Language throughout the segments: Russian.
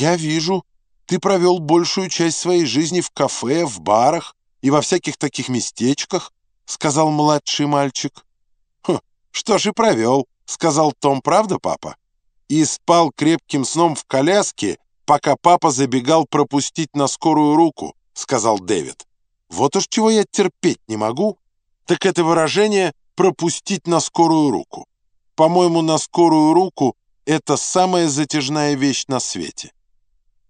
«Я вижу, ты провел большую часть своей жизни в кафе, в барах и во всяких таких местечках», — сказал младший мальчик. «Хм, что ж и провел», — сказал Том, «правда, папа?» И спал крепким сном в коляске, пока папа забегал пропустить на скорую руку, — сказал Дэвид. Вот уж чего я терпеть не могу, так это выражение «пропустить на скорую руку». По-моему, на скорую руку это самая затяжная вещь на свете.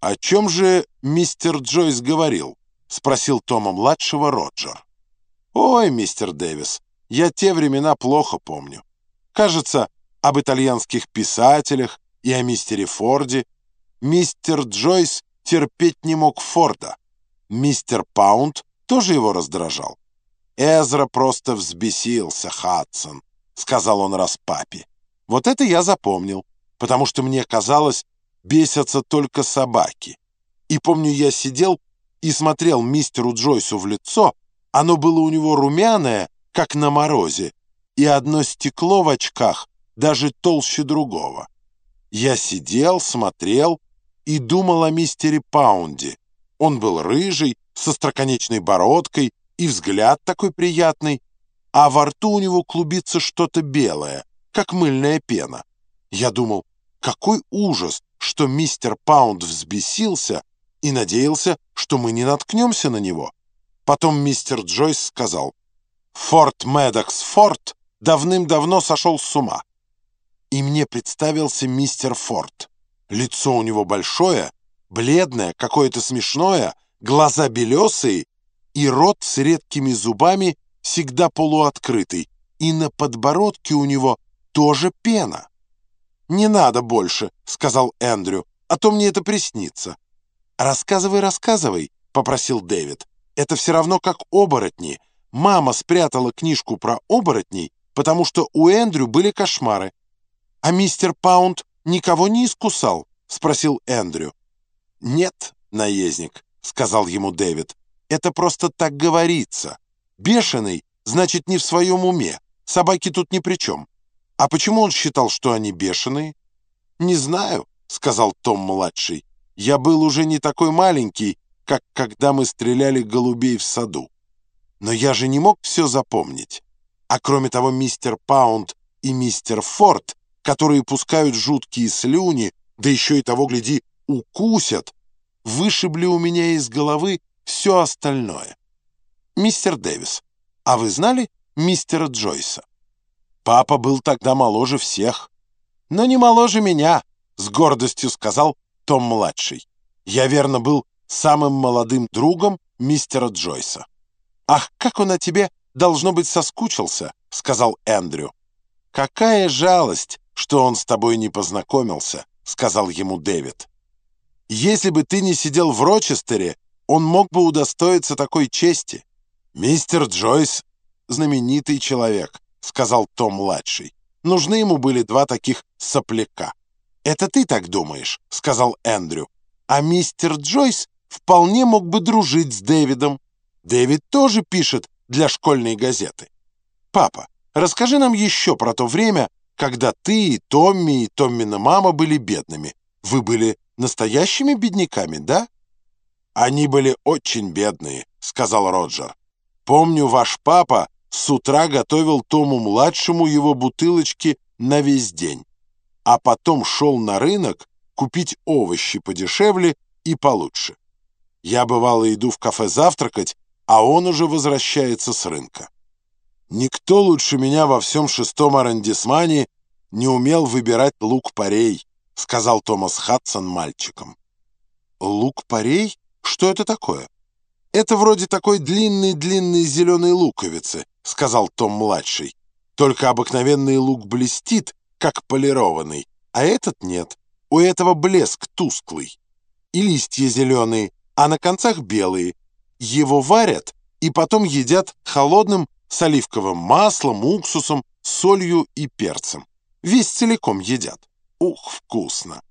«О чем же мистер Джойс говорил?» — спросил Тома-младшего Роджер. «Ой, мистер Дэвис, я те времена плохо помню. Кажется, об итальянских писателях и о мистере Форде. Мистер Джойс терпеть не мог Форда. Мистер Паунд тоже его раздражал. Эзра просто взбесился, Хадсон», — сказал он раз папе. «Вот это я запомнил, потому что мне казалось, бесятся только собаки. И помню, я сидел и смотрел мистеру Джойсу в лицо, оно было у него румяное, как на морозе, и одно стекло в очках даже толще другого. Я сидел, смотрел и думал о мистере Паунде. Он был рыжий, со строконечной бородкой и взгляд такой приятный, а во рту у него клубится что-то белое, как мыльная пена. Я думал, какой ужас, что мистер Паунд взбесился и надеялся, что мы не наткнемся на него. Потом мистер Джойс сказал, «Форт Медокс Форт давным-давно сошел с ума». И мне представился мистер Форд. Лицо у него большое, бледное, какое-то смешное, глаза белесые и рот с редкими зубами всегда полуоткрытый, и на подбородке у него тоже пена. «Не надо больше», — сказал Эндрю, «а то мне это приснится». «Рассказывай, рассказывай», — попросил Дэвид. «Это все равно как оборотни. Мама спрятала книжку про оборотней, потому что у Эндрю были кошмары». «А мистер Паунд никого не искусал?» — спросил Эндрю. «Нет, наездник», — сказал ему Дэвид. «Это просто так говорится. Бешеный, значит, не в своем уме. Собаки тут ни при чем. А почему он считал, что они бешеные? Не знаю, сказал Том-младший. Я был уже не такой маленький, как когда мы стреляли голубей в саду. Но я же не мог все запомнить. А кроме того, мистер Паунд и мистер Форд, которые пускают жуткие слюни, да еще и того, гляди, укусят, вышибли у меня из головы все остальное. Мистер Дэвис, а вы знали мистера Джойса? Папа был тогда моложе всех. Но не моложе меня, с гордостью сказал Том-младший. Я, верно, был самым молодым другом мистера Джойса. «Ах, как он о тебе, должно быть, соскучился», — сказал Эндрю. «Какая жалость, что он с тобой не познакомился», — сказал ему Дэвид. «Если бы ты не сидел в Рочестере, он мог бы удостоиться такой чести. Мистер Джойс — знаменитый человек. — сказал Том-младший. Нужны ему были два таких сопляка. «Это ты так думаешь», — сказал Эндрю. «А мистер Джойс вполне мог бы дружить с Дэвидом. Дэвид тоже пишет для школьной газеты. Папа, расскажи нам еще про то время, когда ты, и Томми и Томмина мама были бедными. Вы были настоящими бедняками, да?» «Они были очень бедные», — сказал Роджер. «Помню, ваш папа с утра готовил Тому-младшему его бутылочки на весь день, а потом шел на рынок купить овощи подешевле и получше. Я, бывало, иду в кафе завтракать, а он уже возвращается с рынка. Никто лучше меня во всем шестом арендисмане не умел выбирать лук-порей, сказал Томас Хадсон мальчиком. Лук-порей? Что это такое? Это вроде такой длинной-длинной зеленой луковицы, — сказал Том-младший. «Только обыкновенный лук блестит, как полированный, а этот нет. У этого блеск тусклый. И листья зеленые, а на концах белые. Его варят и потом едят холодным с оливковым маслом, уксусом, солью и перцем. Весь целиком едят. Ух, вкусно!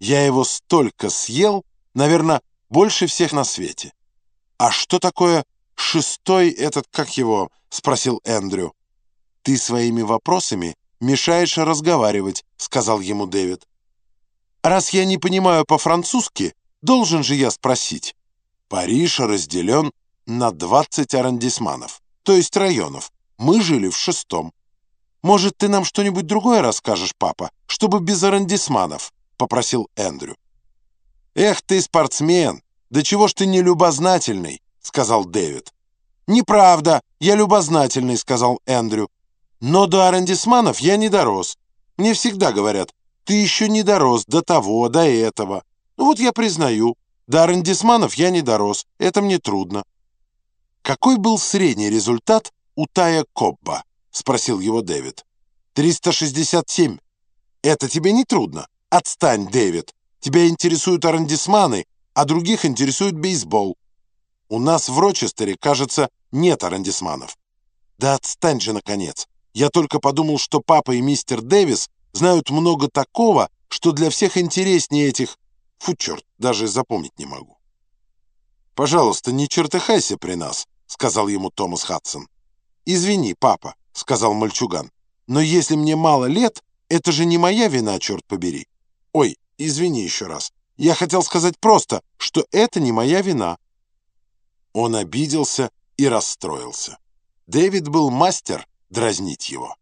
Я его столько съел, наверное, больше всех на свете. А что такое шестой этот, как его, спросил Эндрю. «Ты своими вопросами мешаешь разговаривать», — сказал ему Дэвид. Раз я не понимаю по-французски, должен же я спросить. Париж разделен на 20 арендисманов, то есть районов. Мы жили в шестом. Может, ты нам что-нибудь другое расскажешь, папа, чтобы без арендисманов?» — попросил Эндрю. «Эх ты, спортсмен! Да чего ж ты не любознательный?» — сказал Дэвид. «Неправда, я любознательный», — сказал Эндрю. «Но до арендисманов я не дорос. Мне всегда говорят, ты еще не дорос до того, до этого. Ну вот я признаю, до арендисманов я не дорос, это мне трудно». «Какой был средний результат у Тая Кобба?» — спросил его Дэвид. «367. Это тебе не трудно. Отстань, Дэвид. Тебя интересуют арендисманы, а других интересует бейсбол. У нас в Рочестере, кажется, нет арендисманов. Да отстань же, наконец. Я только подумал, что папа и мистер Дэвис знают много такого, что для всех интереснее этих... Фу, черт, даже запомнить не могу. «Пожалуйста, не чертыхайся при нас», — сказал ему Томас Хадсон. «Извини, папа», — сказал мальчуган, «но если мне мало лет, это же не моя вина, черт побери. Ой, извини еще раз. Я хотел сказать просто, что это не моя вина». Он обиделся и расстроился. Дэвид был мастер дразнить его.